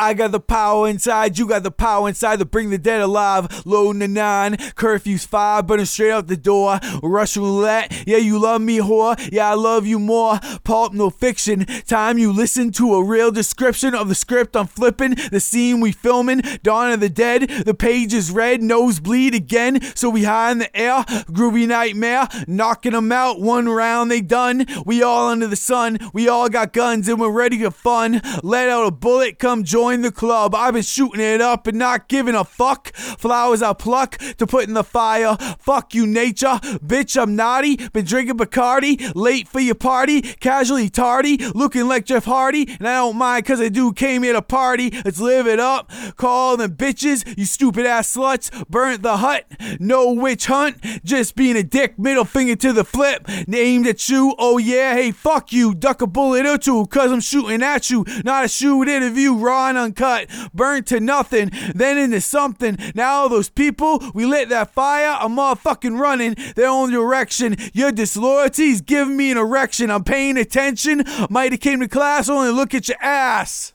I got the power inside, you got the power inside to bring the dead alive. Loading the nine, curfew's five, burning straight out the door. Russian roulette, yeah, you love me, whore. Yeah, I love you more. Pulp, no fiction. Time you listen to a real description of the script I'm flipping, the scene we filming. Dawn of the Dead, the page is red, nosebleed again. So we high in the air, groovy nightmare, knocking them out. One round, they done. We all under the sun, we all got guns and we're ready for fun. Let out a bullet, come join the club. I've been shooting it up and not giving a fuck. Flowers I pluck to put in the fire. Fuck you, nature. Bitch, I'm naughty. Been drinking Bacardi. Late for your party. Casually tardy. Looking like Jeff Hardy. And I don't mind cause I do came here to party. Let's live it up. Call them bitches. You stupid ass sluts. Burnt the hut. No witch hunt. Just being a dick. Middle finger to the flip. Aimed at you. Oh yeah. Hey, fuck you. Duck a bullet or two cause I'm shooting at you. Not a shoot interview. Raw uncut. Burnt to nothing. Then into something. Now all those people, we lit that fire. I'm motherfucking running their own direction. Your disloyalty's giving me an erection. I'm paying attention. Might have came to class, only look at your ass.